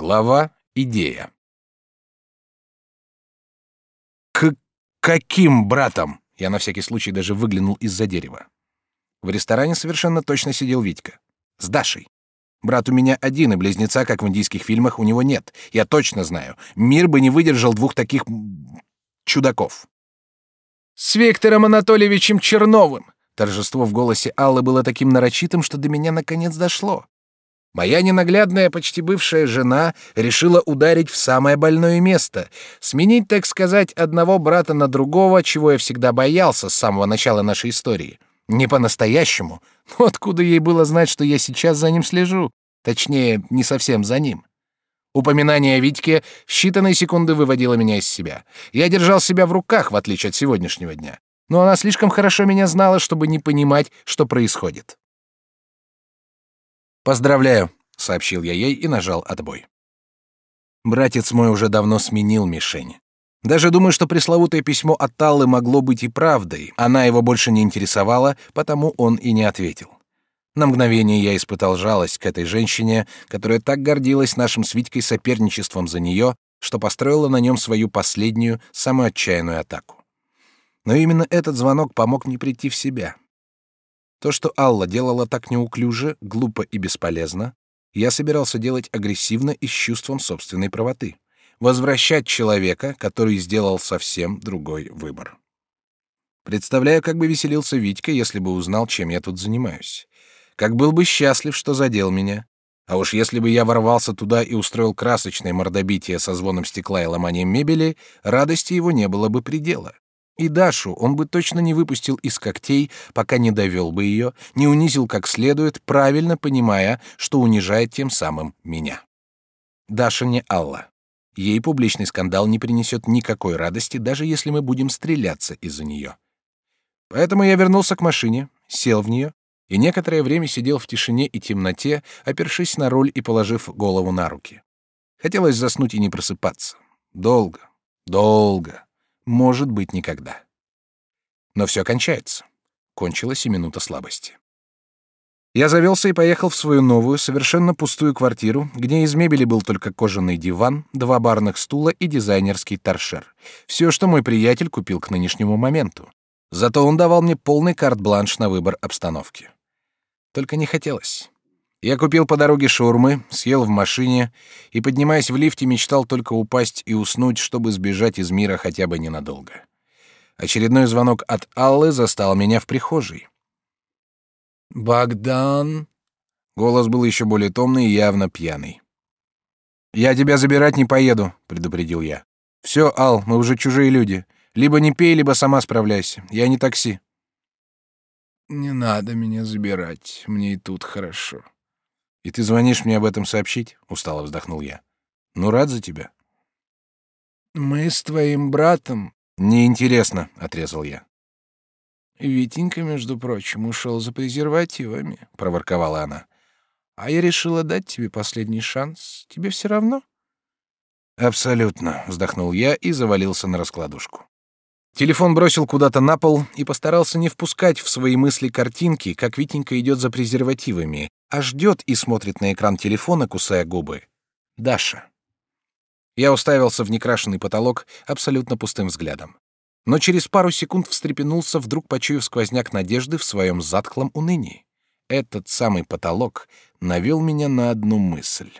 Глава «Идея». «К каким братом?» Я на всякий случай даже выглянул из-за дерева. В ресторане совершенно точно сидел Витька. С Дашей. Брат у меня один, и близнеца, как в индийских фильмах, у него нет. Я точно знаю. Мир бы не выдержал двух таких чудаков. «С Виктором Анатольевичем Черновым!» Торжество в голосе Аллы было таким нарочитым, что до меня наконец дошло. Моя ненаглядная, почти бывшая жена решила ударить в самое больное место, сменить, так сказать, одного брата на другого, чего я всегда боялся с самого начала нашей истории. Не по-настоящему. Но откуда ей было знать, что я сейчас за ним слежу? Точнее, не совсем за ним. Упоминание о Витьке в считанные секунды выводило меня из себя. Я держал себя в руках, в отличие от сегодняшнего дня. Но она слишком хорошо меня знала, чтобы не понимать, что происходит. «Поздравляю», — сообщил я ей и нажал отбой. Братец мой уже давно сменил мишень. Даже думаю, что пресловутое письмо от Таллы могло быть и правдой. Она его больше не интересовала, потому он и не ответил. На мгновение я испытал жалость к этой женщине, которая так гордилась нашим с Витькой соперничеством за нее, что построила на нем свою последнюю, самую отчаянную атаку. Но именно этот звонок помог мне прийти в себя. То, что Алла делала так неуклюже, глупо и бесполезно, я собирался делать агрессивно и с чувством собственной правоты. Возвращать человека, который сделал совсем другой выбор. Представляю, как бы веселился Витька, если бы узнал, чем я тут занимаюсь. Как был бы счастлив, что задел меня. А уж если бы я ворвался туда и устроил красочное мордобитие со звоном стекла и ломанием мебели, радости его не было бы предела. И Дашу он бы точно не выпустил из когтей, пока не довел бы ее, не унизил как следует, правильно понимая, что унижает тем самым меня. Даша не Алла. Ей публичный скандал не принесет никакой радости, даже если мы будем стреляться из-за нее. Поэтому я вернулся к машине, сел в нее и некоторое время сидел в тишине и темноте, опершись на руль и положив голову на руки. Хотелось заснуть и не просыпаться. Долго, долго может быть никогда. Но все кончается. Кончилась и минута слабости. Я завелся и поехал в свою новую, совершенно пустую квартиру, где из мебели был только кожаный диван, два барных стула и дизайнерский торшер. Все, что мой приятель купил к нынешнему моменту. Зато он давал мне полный карт-бланш на выбор обстановки. Только не хотелось. Я купил по дороге шаурмы, съел в машине и, поднимаясь в лифте, мечтал только упасть и уснуть, чтобы сбежать из мира хотя бы ненадолго. Очередной звонок от Аллы застал меня в прихожей. «Богдан...» Голос был еще более томный и явно пьяный. «Я тебя забирать не поеду», — предупредил я. «Все, Ал, мы уже чужие люди. Либо не пей, либо сама справляйся. Я не такси». «Не надо меня забирать. Мне и тут хорошо», и ты звонишь мне об этом сообщить? Устало вздохнул я. Ну рад за тебя. Мы с твоим братом. Неинтересно, отрезал я. Витенька, между прочим, ушел за презервативами, проворковала она. А я решила дать тебе последний шанс. Тебе все равно? Абсолютно, вздохнул я и завалился на раскладушку. Телефон бросил куда-то на пол и постарался не впускать в свои мысли картинки, как Витенька идет за презервативами, а ждет и смотрит на экран телефона, кусая губы. Даша. Я уставился в некрашенный потолок абсолютно пустым взглядом. Но через пару секунд встрепенулся, вдруг почуяв сквозняк надежды в своем затхлом унынии. Этот самый потолок навел меня на одну мысль.